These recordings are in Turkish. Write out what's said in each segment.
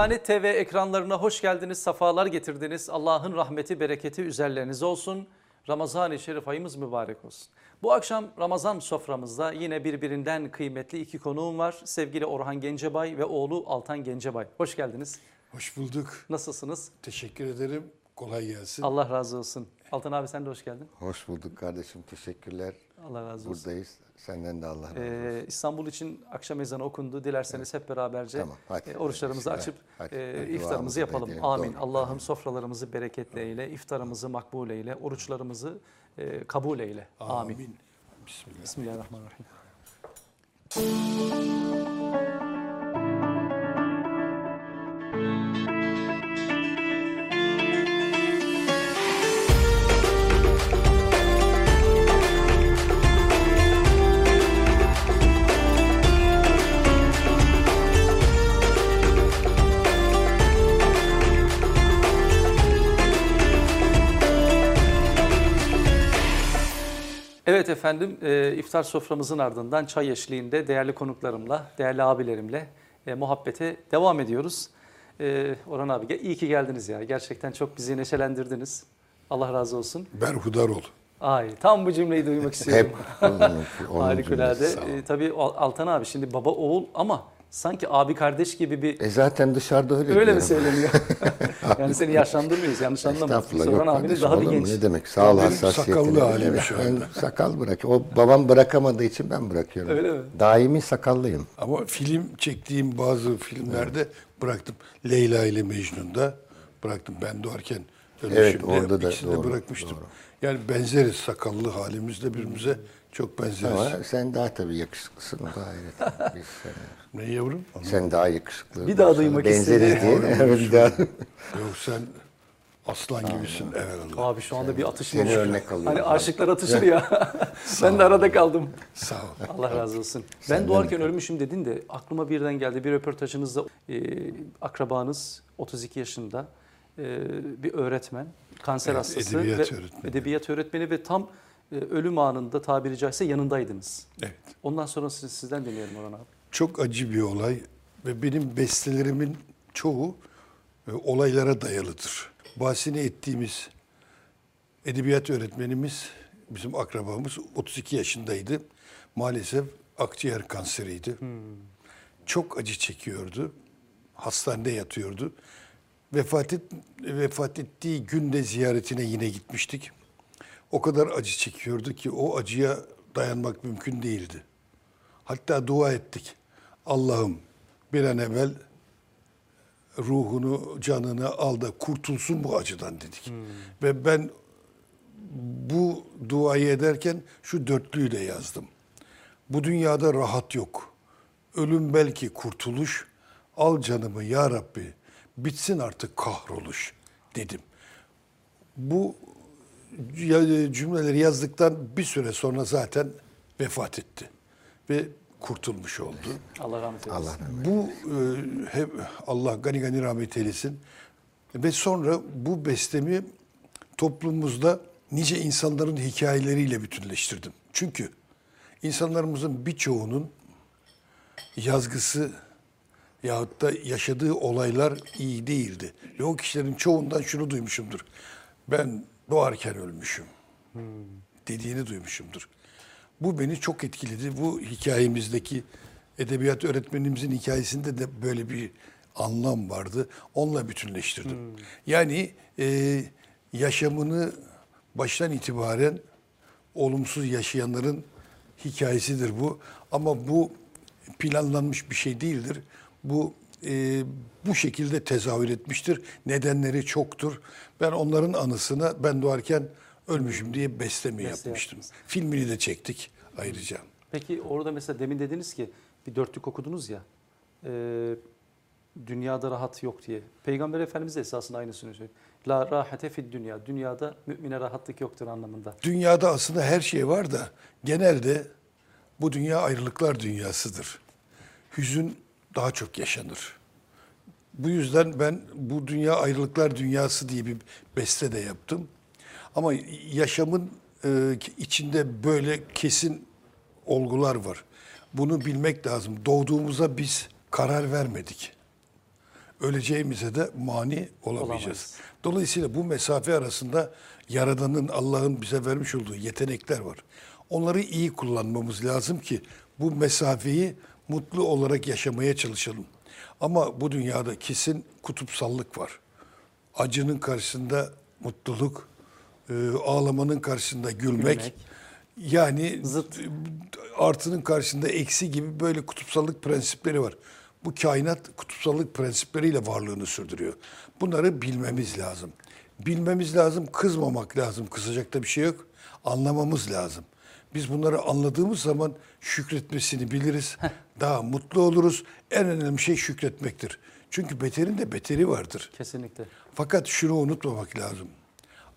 Diyanet TV ekranlarına hoş geldiniz, safalar getirdiniz. Allah'ın rahmeti, bereketi üzerlerinize olsun. Ramazan-ı Şerif ayımız mübarek olsun. Bu akşam Ramazan soframızda yine birbirinden kıymetli iki konuğum var. Sevgili Orhan Gencebay ve oğlu Altan Gencebay. Hoş geldiniz. Hoş bulduk. Nasılsınız? Teşekkür ederim. Kolay gelsin. Allah razı olsun. Altan abi sen de hoş geldin. Hoş bulduk kardeşim. Teşekkürler. Allah razı olsun. Buradayız. Senden de Allah razı olsun. Ee, İstanbul için akşam ezanı okundu. Dilerseniz hep beraberce Tamam, hadi. e, oruçlarımızı açıp hadi. e, Hadi, iftarımızı yapalım. edelim. Amin. Allah'ım sofralarımızı bereketle eyle, iftarımızı makbul eyle, oruçlarımızı e, kabul eyle. Amin. Amin. Bismillah. Bismillahirrahmanirrahim. Evet efendim, e, iftar soframızın ardından çay eşliğinde değerli konuklarımla, değerli abilerimle e, muhabbete devam ediyoruz. E, Orhan abi iyi ki geldiniz ya. Gerçekten çok bizi neşelendirdiniz. Allah razı olsun. Berhudar ol. Ay tam bu cümleyi duymak istiyorum. Hep Harikulade. E, tabii Al- Altan abi şimdi baba oğul ama sanki abi kardeş gibi bir E zaten dışarıda öyle öyle mi söyleniyor? yani seni yaşlandırmıyoruz yanlış anlama. Yok abiniz daha bir genç. Ne demek? Sağ ol Benim hassasiyetine. sakallı halim Evet, şu ben anda. sakal bırak. O babam bırakamadığı için ben bırakıyorum. Öyle mi? Daimi sakallıyım. Ama film çektiğim bazı filmlerde bıraktım. Leyla ile Mecnun'da bıraktım. Ben doğarken Evet, dönüşümde orada da doğru, bırakmıştım. doğru. Yani benzeriz sakallı halimizle birbirimize çok benzeriz. Ama sen daha tabii yakışıklısın. Ayrı. Biz sen, Ne yavrum? sen daha yakışıklı. Bir daha duymak Benzeriz istedi. diye. Evet, bir daha. Yok sen aslan gibisin evelallah. Abi şu anda bir atışma Seni oldu. örnek alıyorum. Hani aşıklar atışır ya. ben de arada kaldım. Sağ ol. Allah razı olsun. Ben doğarken ölmüşüm dedin de aklıma birden geldi. Bir röportajınızda e, akrabanız 32 yaşında e, bir öğretmen, kanser Evet, hastası edebiyat ve öğretmeni. edebiyat öğretmeni ve tam ölüm anında tabiri caizse yanındaydınız. Evet. Ondan sonra siz, sizden dinleyelim Orhan abi. Çok acı bir olay ve benim bestelerimin çoğu e, olaylara dayalıdır. Bahsini ettiğimiz edebiyat öğretmenimiz, bizim akrabamız 32 yaşındaydı. Maalesef akciğer kanseriydi. Çok acı çekiyordu. Hastanede yatıyordu. Vefat, et, vefat ettiği günde ziyaretine yine gitmiştik. O kadar acı çekiyordu ki o acıya dayanmak mümkün değildi. Hatta dua ettik. Allah'ım bir an evvel ruhunu, canını al da kurtulsun bu acıdan dedik. Ve ben bu duayı ederken şu dörtlüyü de yazdım. Bu dünyada rahat yok. Ölüm belki kurtuluş. Al canımı ya Rabbi. Bitsin artık kahroluş dedim. Bu cümleleri yazdıktan bir süre sonra zaten vefat etti. Ve kurtulmuş oldu. Allah rahmet eylesin. Allah rahmet Bu e, hep Allah gani gani rahmet eylesin. Ve sonra bu bestemi toplumumuzda nice insanların hikayeleriyle bütünleştirdim. Çünkü insanlarımızın birçoğunun yazgısı yahut da yaşadığı olaylar iyi değildi. Ve o kişilerin çoğundan şunu duymuşumdur. Ben doğarken ölmüşüm. Dediğini duymuşumdur. Bu beni çok etkiledi. Bu hikayemizdeki edebiyat öğretmenimizin hikayesinde de böyle bir anlam vardı. Onunla bütünleştirdim. Yani e, yaşamını baştan itibaren olumsuz yaşayanların hikayesidir bu. Ama bu planlanmış bir şey değildir. Bu e, bu şekilde tezahür etmiştir. Nedenleri çoktur. Ben onların anısına ben doğarken ölmüşüm diye besleme Beste yapmıştım. yaptınız. Filmini de çektik ayrıca. Peki orada mesela demin dediniz ki bir dörtlük okudunuz ya. e, dünyada rahat yok diye. Peygamber Efendimiz de esasında aynısını söylüyor. La rahate fid dünya. Dünyada mümine rahatlık yoktur anlamında. Dünyada aslında her şey var da genelde bu dünya ayrılıklar dünyasıdır. Hüzün daha çok yaşanır. Bu yüzden ben bu dünya ayrılıklar dünyası diye bir beste de yaptım. Ama yaşamın e, içinde böyle kesin olgular var. Bunu bilmek lazım. Doğduğumuza biz karar vermedik. öleceğimize de mani olamayacağız. Olamayız. Dolayısıyla bu mesafe arasında Yaradan'ın, Allah'ın bize vermiş olduğu yetenekler var. Onları iyi kullanmamız lazım ki bu mesafeyi mutlu olarak yaşamaya çalışalım. Ama bu dünyada kesin kutupsallık var. Acının karşısında mutluluk, e, ağlamanın karşısında gülmek. Gülmek. Yani Zıt. artının karşısında eksi gibi böyle kutupsallık prensipleri var. Bu kainat kutupsallık prensipleriyle varlığını sürdürüyor. Bunları bilmemiz lazım. Bilmemiz lazım, kızmamak lazım. Kızacak da bir şey yok. Anlamamız lazım. Biz bunları anladığımız zaman şükretmesini biliriz. Daha mutlu oluruz. En önemli şey şükretmektir. Çünkü beterin de beteri vardır. Kesinlikle. Fakat şunu unutmamak lazım.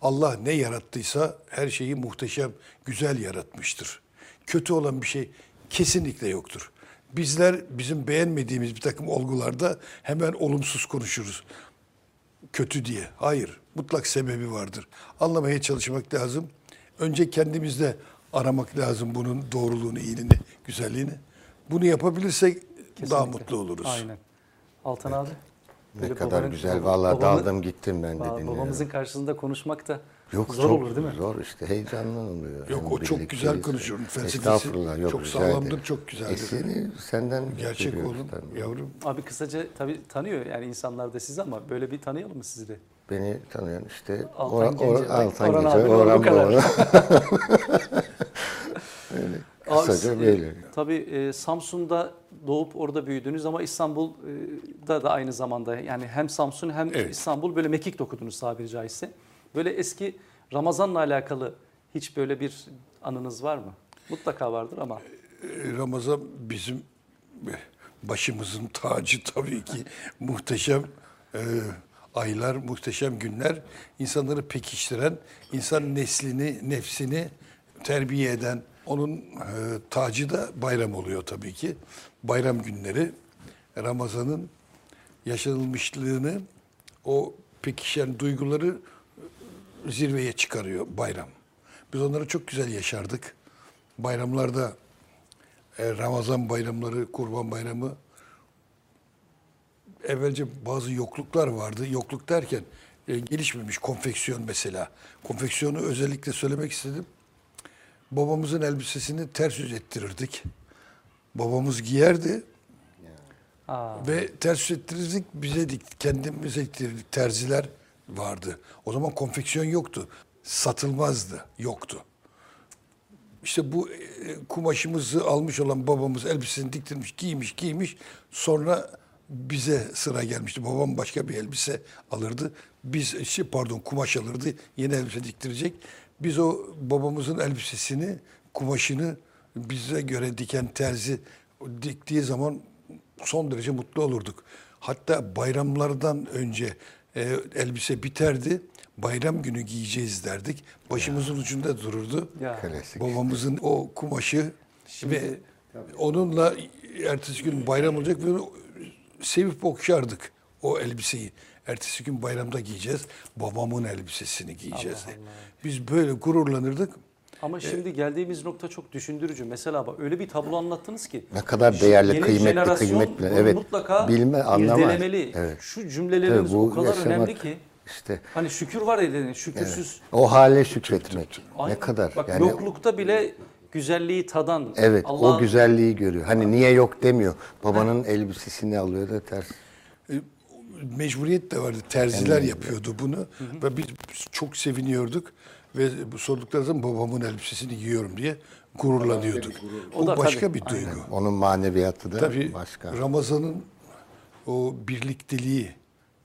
Allah ne yarattıysa her şeyi muhteşem, güzel yaratmıştır. Kötü olan bir şey kesinlikle yoktur. Bizler bizim beğenmediğimiz bir takım olgularda hemen olumsuz konuşuruz. Kötü diye. Hayır, mutlak sebebi vardır. Anlamaya çalışmak lazım. Önce kendimizde aramak lazım bunun doğruluğunu, iyiliğini, güzelliğini. Bunu yapabilirsek daha Kesinlikle. mutlu oluruz. Aynen. Altan abi. Ne kadar babanın- güzel. babanın- daldım gittim ben de dinliyorum. Babamızın karşısında konuşmak da Yok, zor çok olur değil mi? Zor işte heyecanlı oluyor. Yok, Hem o çok güzel konuşuyor. Felsefesi Estağfurullah, yok, çok sağlamdır, çok güzeldir. E seni senden Gerçek oğlum, tabii. yavrum. Abi kısaca tabii tanıyor yani insanlar da sizi ama böyle bir tanıyalım mı sizi de? Beni tanıyan işte Altan Ora- Gence. Ora- Altan Orhan Gence, Orhan. Baba. Öyle. Kısaca e, böyle. Tabii e, Samsun'da doğup orada büyüdünüz ama İstanbul'da da aynı zamanda yani hem Samsun hem Evet. İstanbul böyle mekik dokudunuz tabiri caizse. Böyle eski Ramazan'la alakalı hiç böyle bir anınız var mı? Mutlaka vardır ama Ee, Ramazan bizim başımızın tacı tabii ki muhteşem e, aylar, muhteşem günler. insanları pekiştiren, insan neslini, nefsini terbiye eden, onun e, tacı da bayram oluyor tabii ki. Bayram günleri Ramazan'ın yaşanılmışlığını, o pekişen duyguları zirveye çıkarıyor bayram. Biz onları çok güzel yaşardık. Bayramlarda e, Ramazan bayramları, Kurban Bayramı evvelce bazı yokluklar vardı. Yokluk derken e, gelişmemiş konfeksiyon mesela. Konfeksiyonu özellikle söylemek istedim. Babamızın elbisesini ters yüz ettirirdik. Babamız giyerdi aa, ve ters yüz ettirirdik. Bize dik, kendimize diktirdik. Terziler vardı. O zaman konfeksiyon yoktu. Satılmazdı. Yoktu. İşte bu e, kumaşımızı almış olan babamız elbisesini diktirmiş, giymiş, giymiş. Sonra bize sıra gelmişti. Babam başka bir elbise alırdı. Biz işte pardon kumaş alırdı. Yeni elbise diktirecek. Biz o babamızın elbisesini, kumaşını bize göre diken terzi diktiği zaman son derece mutlu olurduk. Hatta bayramlardan önce e, elbise biterdi. Bayram günü giyeceğiz derdik. Başımızın ucunda dururdu. ya. Klasik. Babamızın o kumaşı ve onunla ertesi gün bayram olacak ve sevip okşardık o elbiseyi. Ertesi gün bayramda giyeceğiz. Babamın elbisesini giyeceğiz. Allah Allah. Biz böyle gururlanırdık. Ama şimdi geldiğimiz nokta çok düşündürücü. Mesela bak öyle bir tablo anlattınız ki. Ne kadar değerli, kıymetli, kıymetli. Evet. Mutlaka Bilme, irdelemeli. Evet. Şu cümleleriniz Tabii bu o kadar yaşamak- önemli ki. İşte Hani şükür var edin, şükürsüz. o hale şükretmek. Aynen. Ne kadar. Bak yani yoklukta bile güzelliği tadan. Evet, Allah'ın- o güzelliği görüyor. Hani niye yok demiyor. Babanın elbisesini alıyor da ters. E, mecburiyet de vardı. Terziler yapıyordu bunu. Ve biz çok seviniyorduk. Ve sordukları zaman babamın elbisesini giyiyorum diye gururlanıyorduk. O O da başka tabii, bir duygu. Onun maneviyatı da Tabii başka. Ramazan'ın o birlikteliği,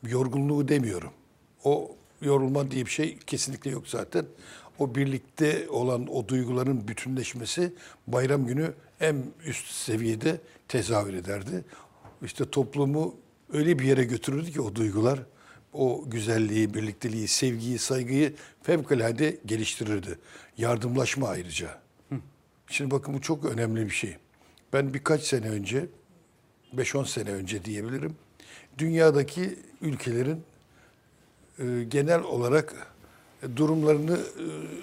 yorgunluğu demiyorum. O yorulma diye bir şey kesinlikle yok zaten. O birlikte olan o duyguların bütünleşmesi bayram günü en üst seviyede tezahür ederdi. İşte toplumu öyle bir yere götürürdü ki o duygular o güzelliği, birlikteliği, sevgiyi, saygıyı fevkalade geliştirirdi. Yardımlaşma ayrıca. Şimdi bakın bu çok önemli bir şey. Ben birkaç sene önce 5-10 sene önce diyebilirim. Dünyadaki ülkelerin e, genel olarak durumlarını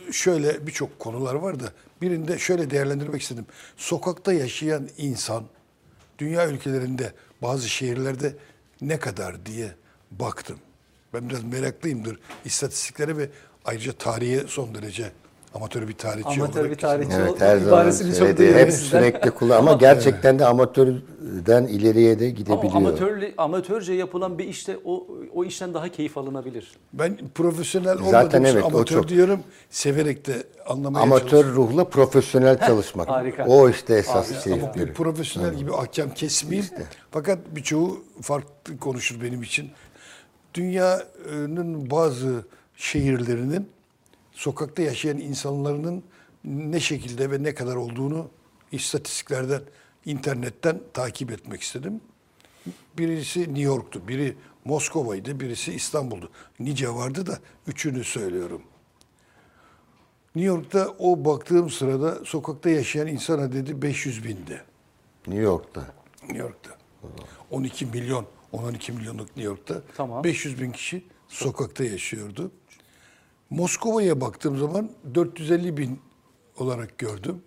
e, şöyle birçok konular var da birinde şöyle değerlendirmek istedim. Sokakta yaşayan insan dünya ülkelerinde bazı şehirlerde ne kadar diye baktım. Ben biraz meraklıyımdır istatistiklere ve ayrıca tarihe son derece amatör bir tarihçi Amatör olarak. bir tarihçi. o Evet her zaman ibaresini çok söyledi. duyuyorum Hep sizden. sürekli kullan ama gerçekten de amatörden ileriye de Ama gidebiliyor. amatörle, amatörce yapılan bir işte o, o işten daha keyif alınabilir. Ben profesyonel Zaten evet, o amatör çok- diyorum. Severek de anlamaya Amatör çalışıyorum. ruhla profesyonel çalışmak. harika. O işte esas Harika. şey. Ama bir profesyonel gibi ahkam kesmeyeyim. Fakat birçoğu farklı konuşur benim için. Dünyanın bazı şehirlerinin sokakta yaşayan insanların ne şekilde ve ne kadar olduğunu istatistiklerden, internetten takip etmek istedim. Birisi New York'tu, biri Moskova'ydı, birisi İstanbul'du. Nice vardı da üçünü söylüyorum. New York'ta o baktığım sırada sokakta yaşayan insan adedi 500 bindi. New York'ta. New York'ta. 12 milyon, 12 milyonluk New York'ta Tamam. 500 bin kişi sokakta yaşıyordu. Moskova'ya baktığım zaman 450 bin olarak gördüm.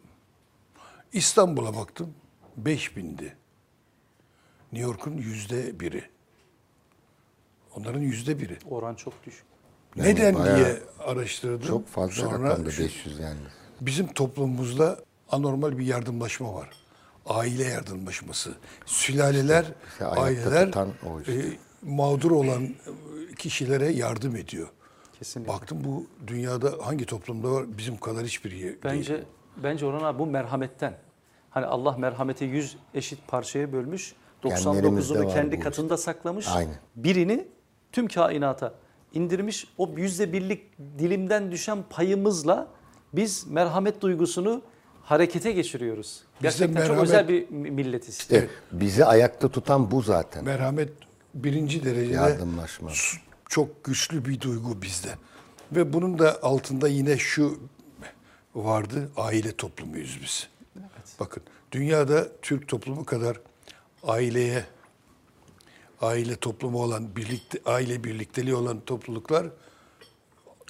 İstanbul'a baktım 5 bindi. New York'un yüzde biri. Onların yüzde biri. Oran çok düşük. Yani Neden diye araştırdım. Çok fazla Sonra rakamda şu- 500 yani. Bizim toplumumuzda anormal bir yardımlaşma var. Aile yardımlaşması. Sülaleler, İşte ayakta aileler tutan o işte. e, mağdur olan kişilere yardım ediyor. Kesinlikle. Baktım bu dünyada hangi toplumda var? Bizim kadar hiçbir yer değil. Bence bence Orhan abi bu merhametten. Hani Allah merhameti 100 eşit parçaya bölmüş. Genlerimizde 99'unu var kendi katında saklamış. Aynen. Birini tüm kainata indirmiş. O yüzde birlik dilimden düşen payımızla biz merhamet duygusunu harekete geçiriyoruz. Gerçekten çok merhamet- özel bir mi- milletiz. İşte bizi ayakta tutan bu zaten. Merhamet birinci derecede Yardımlaşma. Çok güçlü bir duygu bizde. Ve bunun da altında yine şu vardı, aile toplumuyuz biz. Bakın dünyada Türk toplumu kadar aileye, aile toplumu olan, birlikte, aile birlikteliği olan topluluklar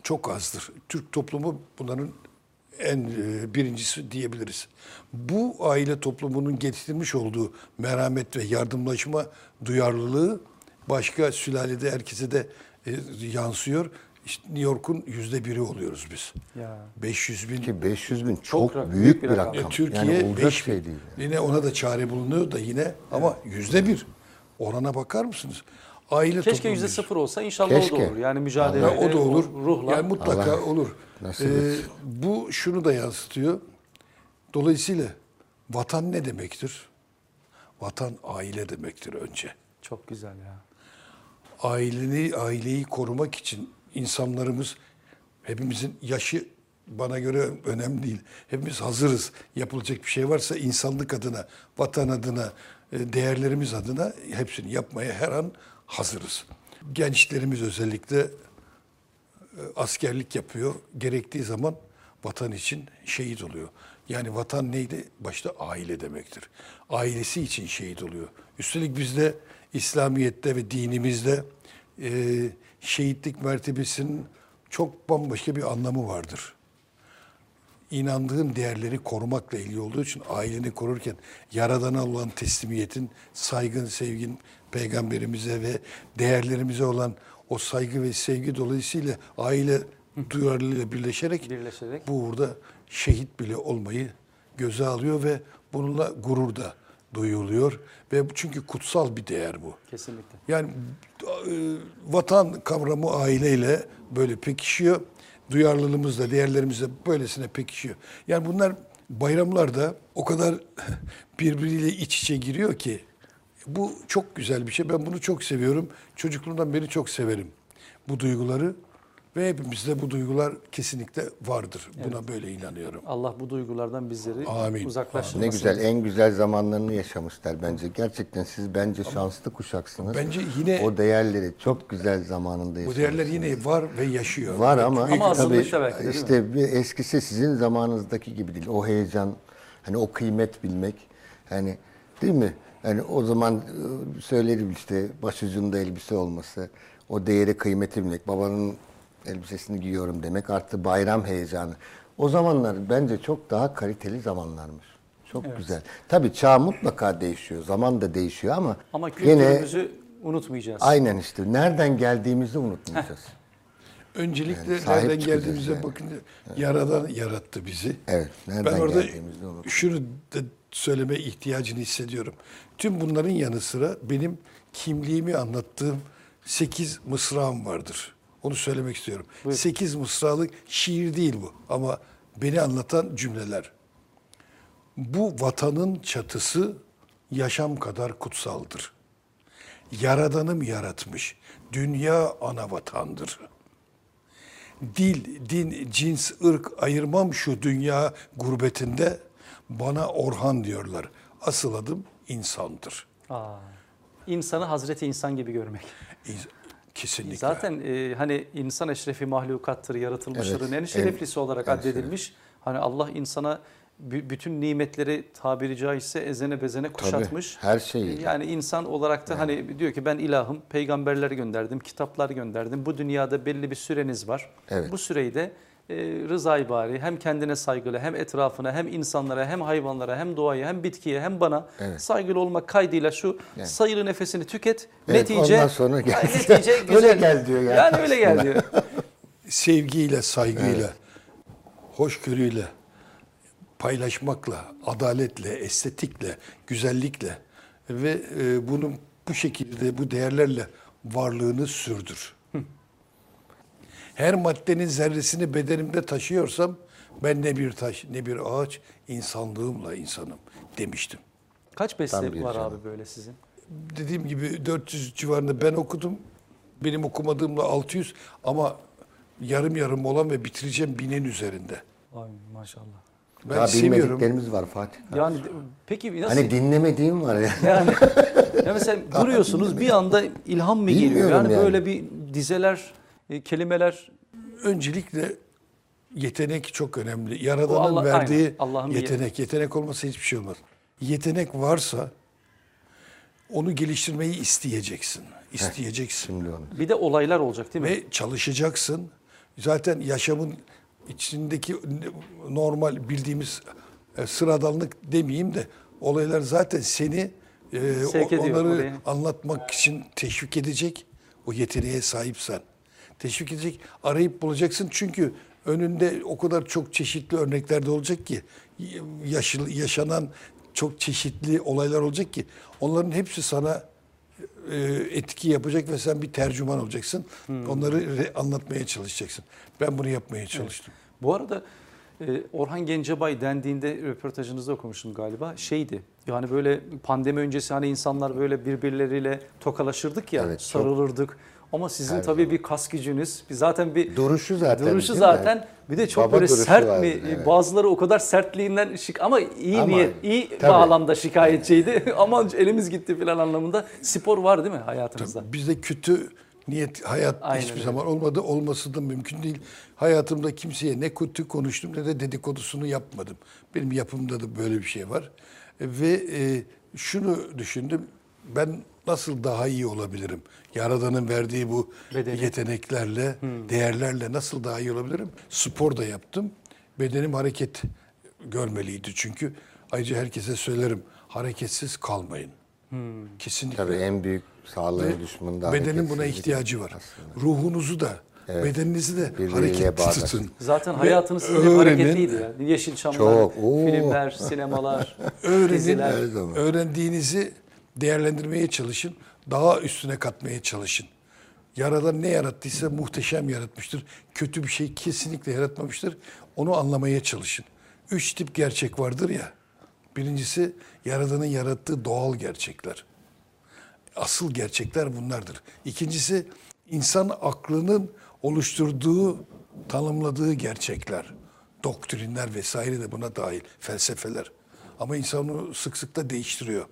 çok azdır. Türk toplumu bunların en e, birincisi diyebiliriz. Bu aile toplumunun getirmiş olduğu merhamet ve yardımlaşma duyarlılığı başka sülalede herkese de e, yansıyor. İşte New York'un yüzde biri oluyoruz biz. Ya. 500 bin. Ki 500 bin çok, rak- büyük, bir rakam. E, Türkiye yani olacak 5 şey değil. Yine ona da çare bulunuyor da yine ama yüzde bir. Orana bakar mısınız? Aile Keşke yüzde sıfır olsa inşallah Keşke. o da olur. Yani mücadele Ya o da olur. ruhla. Yani mutlaka Allah olur. nasip Ee, bu şunu da yansıtıyor. Dolayısıyla vatan ne demektir? Vatan aile demektir önce. Çok güzel ya. Aileni, aileyi korumak için insanlarımız hepimizin yaşı bana göre önemli değil. Hepimiz hazırız. Yapılacak bir şey varsa insanlık adına, vatan adına, e, değerlerimiz adına hepsini yapmaya her an hazırız. Gençlerimiz özellikle e, askerlik yapıyor. Gerektiği zaman vatan için şehit oluyor. Yani vatan neydi? Başta aile demektir. Ailesi için şehit oluyor. Üstelik bizde İslamiyet'te ve dinimizde e, şehitlik mertebesinin çok bambaşka bir anlamı vardır inandığın değerleri korumakla ilgili olduğu için aileni korurken yaradana olan teslimiyetin, saygın, sevgin peygamberimize ve değerlerimize olan o saygı ve sevgi dolayısıyla aile duyarlılığıyla birleşerek, Birleşerek. bu uğurda şehit bile olmayı göze alıyor ve bununla gurur da duyuluyor ve çünkü kutsal bir değer bu. Kesinlikle. Yani e, vatan kavramı aileyle böyle pekişiyor. Duyarlılığımız da, değerlerimiz de böylesine pekişiyor. Yani bunlar bayramlarda o kadar birbiriyle iç içe giriyor ki bu çok güzel bir şey. Ben bunu çok seviyorum. Çocukluğumdan beri çok severim bu duyguları ve hepimizde bu duygular kesinlikle vardır. Buna böyle inanıyorum. Allah bu duygulardan bizleri Amin. uzaklaştırmasın. Ne güzel, en güzel zamanlarını yaşamışlar bence. Gerçekten siz bence şanslı kuşaksınız. Bence yine- o değerleri çok güzel zamanında Bu yaşamışsınız. değerler yine var ve yaşıyor. Var ama, Ama tabii azınlıkta belki de, değil mi? işte bir eskisi sizin zamanınızdaki gibi değil. O heyecan, hani o kıymet bilmek, hani değil mi? Hani o zaman e, söylerim işte başucunda elbise olması, o değeri kıymeti bilmek, babanın elbisesini giyiyorum demek artı bayram heyecanı. O zamanlar bence çok daha kaliteli zamanlarmış. Çok güzel. Tabii çağ mutlaka değişiyor, zaman da değişiyor ama, Ama yine kültürümüzü unutmayacağız. Aynen işte. Nereden geldiğimizi unutmayacağız. Öncelikle Yani nereden geldiğimize yani. bakın. Yaradan yarattı bizi. Evet, nereden ben orada şunu da söyleme ihtiyacını hissediyorum. Tüm bunların yanı sıra benim kimliğimi anlattığım 8 mısrağım vardır. Onu söylemek istiyorum. 8 mısralık şiir değil bu ama beni anlatan cümleler. Bu vatanın çatısı yaşam kadar kutsaldır. Yaradanım yaratmış. Dünya ana vatandır. Dil, din, cins, ırk ayırmam şu dünya gurbetinde. Bana Orhan diyorlar. Asıl adım insandır. Aa, insanı Hazreti İnsan gibi görmek. Kesinlikle. Zaten e, hani insan eşrefi mahlukattır, yaratılmışların Evet, en şereflisi en- olarak en addedilmiş. Hani Allah insana bü- bütün nimetleri tabiri caizse ezene bezene kuşatmış. her şeyi. Yani insan olarak da hani diyor ki ben ilahım, peygamberler gönderdim, kitaplar gönderdim. Bu dünyada belli bir süreniz var. Evet. Bu süreyi de e, rızayı bari hem kendine saygılı hem etrafına hem insanlara hem hayvanlara hem doğaya hem bitkiye hem bana Evet. saygılı olmak kaydıyla şu sayılı nefesini tüket. Evet, netice ondan sonra gel. Netice Öyle güzel. gel diyor yani Yani öyle gel diyor. Sevgiyle, saygıyla, hoşgörüyle, paylaşmakla, adaletle, estetikle, güzellikle ve e, bunun bu şekilde bu değerlerle varlığını sürdür. Her maddenin zerresini bedenimde taşıyorsam ben ne bir taş ne bir ağaç insanlığımla insanım demiştim. Kaç beste var canım. abi böyle sizin? Dediğim gibi 400 civarında ben okudum. Benim okumadığımla 600 ama yarım yarım olan ve bitireceğim binin üzerinde. Ay maşallah. Ben Daha seviyorum. bilmediklerimiz var Fatih. Yani peki nasıl? Hani dinlemediğim var ya. yani ya mesela duruyorsunuz bir anda ilham mı geliyor? Bilmiyorum Yani, yani. böyle bir dizeler, e, kelimeler Öncelikle yetenek çok önemli. Yaradanın Allah- verdiği aynen. Yetenek. Yetenek olmasa hiçbir şey olmaz. Yetenek varsa onu geliştirmeyi isteyeceksin. İsteyeceksin. Bir de olaylar olacak değil mi? Ve çalışacaksın. Zaten yaşamın içindeki normal bildiğimiz e, sıradanlık demeyeyim de olaylar zaten seni e, Sevk ediyor onları oraya. anlatmak için teşvik edecek. O yeteneğe sahipsen. Teşvik edecek. Arayıp bulacaksın çünkü önünde o kadar çok çeşitli örnekler de olacak ki yaşıl, yaşanan çok çeşitli olaylar olacak ki onların hepsi sana e, etki yapacak ve sen bir tercüman olacaksın. Hmm. Onları re- anlatmaya çalışacaksın. Ben bunu yapmaya çalıştım. Bu arada e, Orhan Gencebay dendiğinde röportajınızda okumuştum galiba şeydi. Yani böyle pandemi öncesi hani insanlar böyle birbirleriyle tokalaşırdık ya, Evet, çok. Ama sizin Her tabii bir kas gücünüz, bir zaten bir Duruşu zaten, Duruşu değil mi? zaten bir de çok Baba böyle sert vardı, mi? evet. Bazıları o kadar sertliğinden şık ama iyi Ama niyet, iyi tabii. bağlamda şikayetçiydi. Aman elimiz gitti falan anlamında. Spor var değil mi hayatınızda? Bizde kötü niyet hayat Aynen hiçbir öyle. zaman olmadı. Olması da mümkün değil. Hayatımda kimseye ne kötü konuştum ne de dedikodusunu yapmadım. Benim yapımda da böyle bir şey var. E, Ve e, şunu düşündüm. Ben nasıl daha iyi olabilirim? Yaradan'ın verdiği bu Bedeni. yeteneklerle, değerlerle nasıl daha iyi olabilirim? Spor da yaptım. Bedenim hareket görmeliydi çünkü. Ayrıca herkese söylerim. Hareketsiz kalmayın. Kesinlikle. Tabii en büyük sağlığı düşmanı da Bedenin buna ihtiyacı var. aslında. Ruhunuzu da, bedeninizi de Birbiriyle hareketli tutun. Zaten hayatınız sizin öğrenin, hareketliydi ya. Yeşilçamlar, Çok, oo. filmler, sinemalar, Öğrenin, diziler. Öğrendiğinizi değerlendirmeye çalışın. Daha üstüne katmaya çalışın. Yaradan ne yarattıysa muhteşem yaratmıştır. Kötü bir şey kesinlikle yaratmamıştır. Onu anlamaya çalışın. Üç tip gerçek vardır ya. Birincisi Yaradan'ın yarattığı doğal gerçekler. Asıl gerçekler bunlardır. İkincisi insan aklının oluşturduğu, tanımladığı gerçekler. Doktrinler vesaire de buna dahil. Felsefeler. Ama insan onu sık sık da değiştiriyor.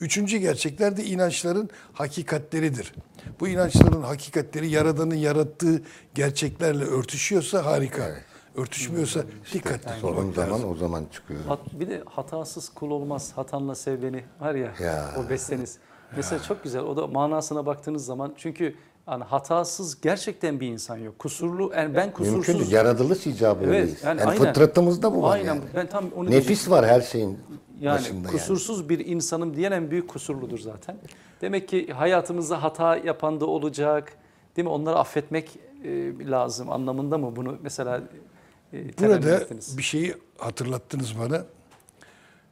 Üçüncü gerçekler de inançların hakikatleridir. Bu inançların hakikatleri Yaradan'ın yarattığı gerçeklerle örtüşüyorsa harika. Örtüşmüyorsa dikkatli Sorun olmak lazım. zaman o zaman çıkıyor. Hat- bir de hatasız kul olmaz, hatanla sev beni var ya, Ya. o besteniz. Mesela çok güzel. O da manasına baktığınız zaman çünkü hani hatasız gerçekten bir insan yok. Kusurlu, yani ben kusursuz. Mümkün değil. Yaratılış icabı Evet, öyleyiz. yani Yani, aynen. fıtratımızda bu var Aynen, yani. ben tam onu Nefis diyecektim. var her şeyin Yani başında yani. kusursuz bir insanım diyen en büyük kusurludur zaten. Demek ki hayatımızda hata yapan da olacak. Değil mi? Onları affetmek e, lazım anlamında mı bunu mesela e, Burada ettiniz? bir şeyi hatırlattınız bana.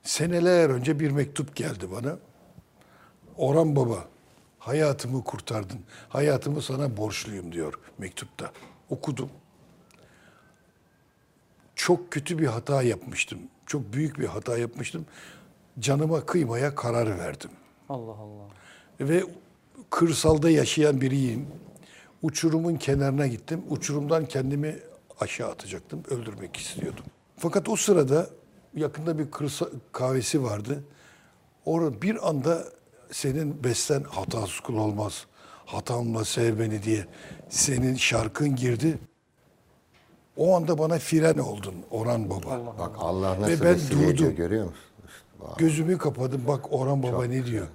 Seneler önce bir mektup geldi bana. Orhan Baba, hayatımı kurtardın. Hayatımı sana borçluyum diyor mektupta. Okudum. Çok kötü bir hata yapmıştım. Çok büyük bir hata yapmıştım. Canıma kıymaya karar verdim. Allah Allah. Ve kırsalda yaşayan biriyim. Uçurumun kenarına gittim. Uçurumdan kendimi aşağı atacaktım. Öldürmek istiyordum. Fakat o sırada yakında bir kırsa, kahvesi vardı. Orada bir anda senin besten hatasız kul olmaz. Hatamla sev beni diye senin şarkın girdi. O anda bana fren oldun Orhan Baba. Bak Allah nasıl ben vesile ediyor durdum. görüyor musun? Bak. Gözümü kapadım. Bak Orhan Baba ne diyor?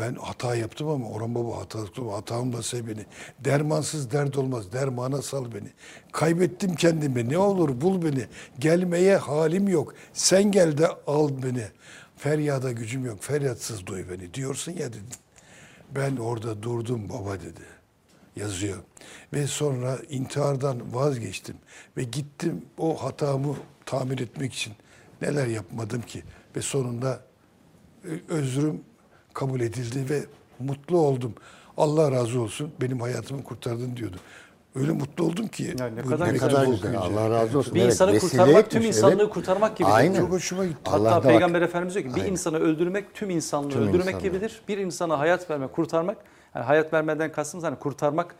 Ben hata yaptım ama Orhan Baba hata yaptım. Hatamla sev beni. Dermansız dert olmaz. Dermana sal beni. Kaybettim kendimi. Ne olur bul beni. Gelmeye halim yok. Sen gel de al beni. Feryada gücüm yok. Feryatsız duy beni. Diyorsun ya dedim. Ben orada durdum baba dedi. Yazıyor. Ve sonra intihardan vazgeçtim. Ve gittim o hatamı tamir etmek için neler yapmadım ki. Ve sonunda e, özrüm kabul edildi ve mutlu oldum. Allah razı olsun benim hayatımı kurtardın diyordu. Öyle mutlu oldum ki. Ya ne kadar Ne güzel kadar güzel. okuyunca. Allah razı olsun. Bir Evet, insanı kurtarmak tüm insanlığı evet. kurtarmak gibidir. Aynen. Çok hoşuma gitti. Hatta da Peygamber bak. Efendimiz diyor ki bir Aynen. insanı öldürmek tüm insanlığı Tüm öldürmek insanlığı. gibidir. Bir insana hayat vermek, kurtarmak, yani hayat vermeden kastımız hani kurtarmak,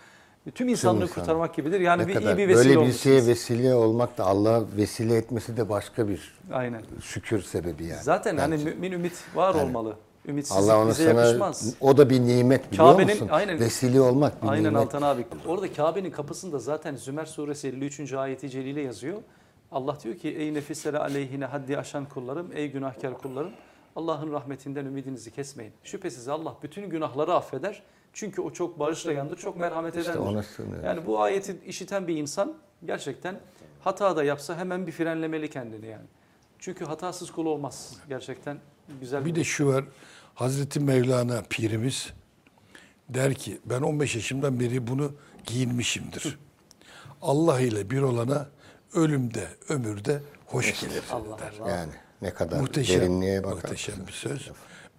tüm insanlığı kurtarmak gibidir. Yani Ne bir kadar iyi bir vesile Böyle bir olmuşsunuz. şeye vesile olmak da Allah vesile etmesi de başka bir Aynen. şükür sebebi yani. Zaten hani Bence. mümin ümit var olmalı. Ümitsizlik Allah onu bize sana yakışmaz. o da bir nimet biliyor Kabe'nin- musun? aynen. Vesile olmak bir Aynen nimet. Altan abi. Orada Kabe'nin kapısında zaten Zümer suresi 53. ayeti celile yazıyor. Allah diyor ki ey nefislere aleyhine haddi aşan kullarım, ey günahkar kullarım. Allah'ın rahmetinden ümidinizi kesmeyin. Şüphesiz Allah bütün günahları affeder. Çünkü o çok bağışlayandır, çok merhamet edendir. ona sığınıyoruz. Yani bu ayeti işiten bir insan gerçekten hata da yapsa hemen bir frenlemeli kendini yani. Çünkü hatasız kul olmaz. Gerçekten güzel Bir de şu var. Hazreti Mevlana pirimiz der ki ben 15 yaşımdan beri bunu giyinmişimdir. Allah ile bir olana ölümde, ömürde hoş gelir Allah der. Allah. Yani ne kadar Muhteşem, derinliğe bakar. muhteşem bir söz.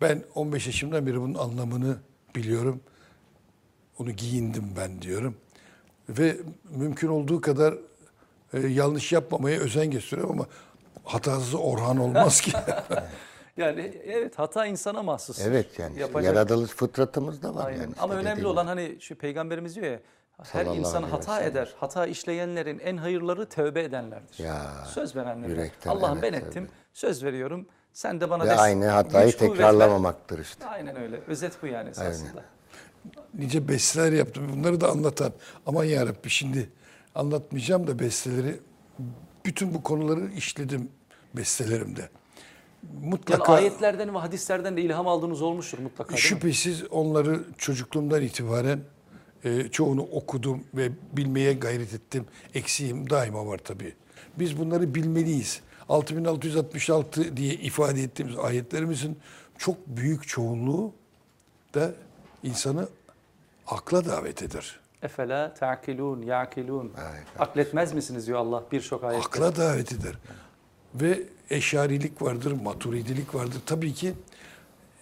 Ben 15 yaşımdan beri bunun anlamını biliyorum. Onu giyindim ben diyorum. Ve mümkün olduğu kadar e, yanlış yapmamaya özen gösteriyorum ama hatasız Orhan olmaz ki. Yani evet hata insana mahsus. Evet yani Yapacak- yaratılış fıtratımızda var Aynen. yani. Ama önemli dediğim olan hani şu peygamberimiz diyor ya her Sallallahu insan hata eder. Hata işleyenlerin en hayırları tövbe edenlerdir. Ya, söz verenler. Allah'ım ben evet, ettim. tabii. Söz veriyorum. Sen de bana Ve aynı hatayı tekrarlamamaktır işte. Aynen öyle. Özet bu yani esasında. Nice besteler yaptım. Bunları da anlatan. Aman yarabbi şimdi anlatmayacağım da besteleri. Bütün bu konuları işledim bestelerimde. Yani Mutlaka ayetlerden ve hadislerden de ilham aldığınız olmuştur mutlaka şüphesiz onları çocukluğumdan itibaren e, çoğunu okudum ve bilmeye gayret ettim. Eksiğim daima var tabii. Biz bunları bilmeliyiz. 6666 diye ifade ettiğimiz ayetlerimizin çok büyük çoğunluğu da insanı akla davet eder. Efela ta'kilun, ya'kilun. Akletmez misiniz diyor Allah birçok ayette. Akla davet eder. Ve eşarilik vardır, maturidilik vardır. Tabii ki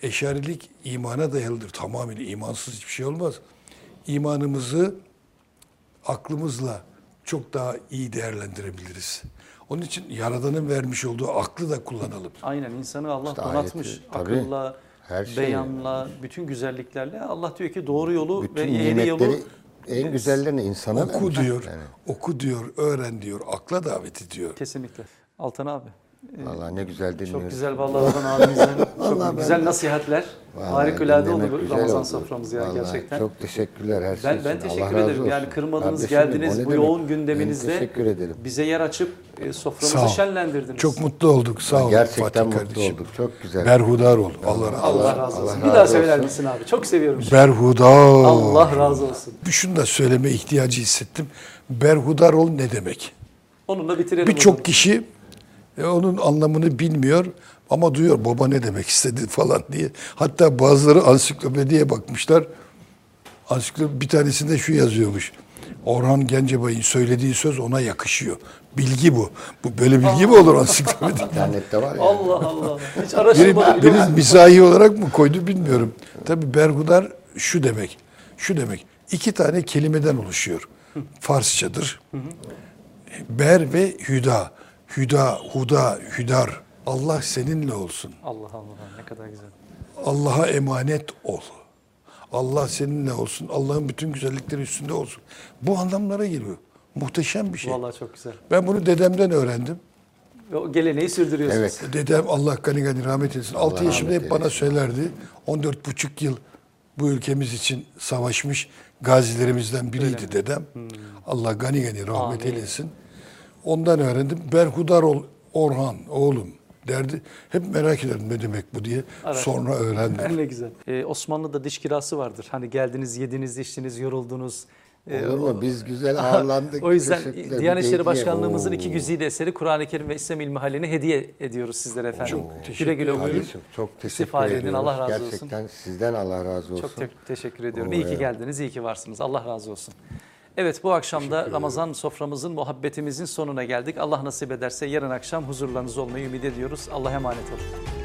eşarilik imana dayalıdır. Tamamen imansız hiçbir şey olmaz. İmanımızı aklımızla çok daha iyi değerlendirebiliriz. Onun için Yaradan'ın vermiş olduğu aklı da kullanalım. Aynen insanı Allah İşte donatmış. ayeti, tabii. Her şey. beyanla, bütün güzelliklerle. Allah diyor ki doğru yolu Bütün ve ehli yolu en güzellerini insana Oku vermiş. diyor, Yani, oku diyor, öğren diyor, akla davet ediyor. kesinlikle. Altan abi. Vallahi ne güzel dinliyoruz. Çok güzel vallahi Orhan abimizden. Çok ben güzel nasihatler. Vallahi Harikulade oldu Ramazan oldu. soframız ya Vallahi gerçekten. Çok teşekkürler her şey Ben, için. ben Allah teşekkür razı ederim. Yani kırmadınız, Kardeşim geldiniz. Bu demek? yoğun gündeminizde teşekkür ederim. bize yer açıp e, soframızı şenlendirdiniz. Çok mutlu olduk. Sağ ol Gerçekten Fatih mutlu kardeşim. olduk. Çok güzel. Berhudar ol. Allah razı olsun. Allah razı olsun. Allah bir daha söyler misin abi? Çok seviyorum. şimdi. Berhudar. Allah razı olsun. Şunu da söyleme ihtiyacı hissettim. Berhudar ol ne demek? Onunla bitirelim. Birçok kişi e, onun anlamını bilmiyor. Ama duyuyor baba ne demek istedi falan diye. Hatta bazıları ansiklopediye bakmışlar. Ansiklopedi bir tanesinde şu yazıyormuş. Orhan Gencebay'ın söylediği söz ona yakışıyor. Bilgi bu. Bu böyle bilgi mi olur ansiklopedi? İnternette var ya. Allah Allah. Hiç araştırmadım. musun? mizahi olarak mı koydu bilmiyorum. Tabi Bergudar şu demek. Şu demek. İki tane kelimeden oluşuyor. Farsçadır. Ber ve hüda. Hüda, huda, hüdar. Allah seninle olsun. Allah Allah ne kadar güzel. Allah'a emanet ol. Allah seninle olsun. Allah'ın bütün güzellikleri üstünde olsun. Bu anlamlara geliyor. Muhteşem bir şey. Vallahi çok güzel. Ben bunu dedemden öğrendim. O geleneği sürdürüyorsunuz. Evet. Dedem Allah gani gani rahmet eylesin. 6 Allah yaşımda rahmet hep bana söylerdi. 14 buçuk yıl bu ülkemiz için savaşmış gazilerimizden biriydi dedem. Allah gani gani rahmet Hmm. Amin. eylesin. Ondan öğrendim. Berhudar ol Orhan oğlum derdi. Hep merak ederdim ne demek bu diye. Sonra öğrendim. Ne güzel. Ee, Osmanlı'da diş kirası vardır. Hani geldiniz, yediniz, içtiniz, yoruldunuz. Ee, Olur mu? Biz güzel ağırlandık. o yüzden. Diyanet İşleri. Başkanlığımızın Oo. iki güzide eseri Kur'an-ı Kerim ve İslam İlmi Hali'ni hediye ediyoruz sizlere efendim. güle güle buyurun. Kardeşim çok teşekkür ediyoruz. Allah razı olsun. Gerçekten sizden Allah razı olsun. Çok te- teşekkür ediyorum. Oo, iyi ki geldiniz, iyi ki varsınız. Allah razı olsun. Evet bu akşam da Ramazan soframızın, muhabbetimizin sonuna geldik. Allah nasip ederse yarın akşam huzurlarınızda olmayı ümit ediyoruz. Allah'a emanet olun.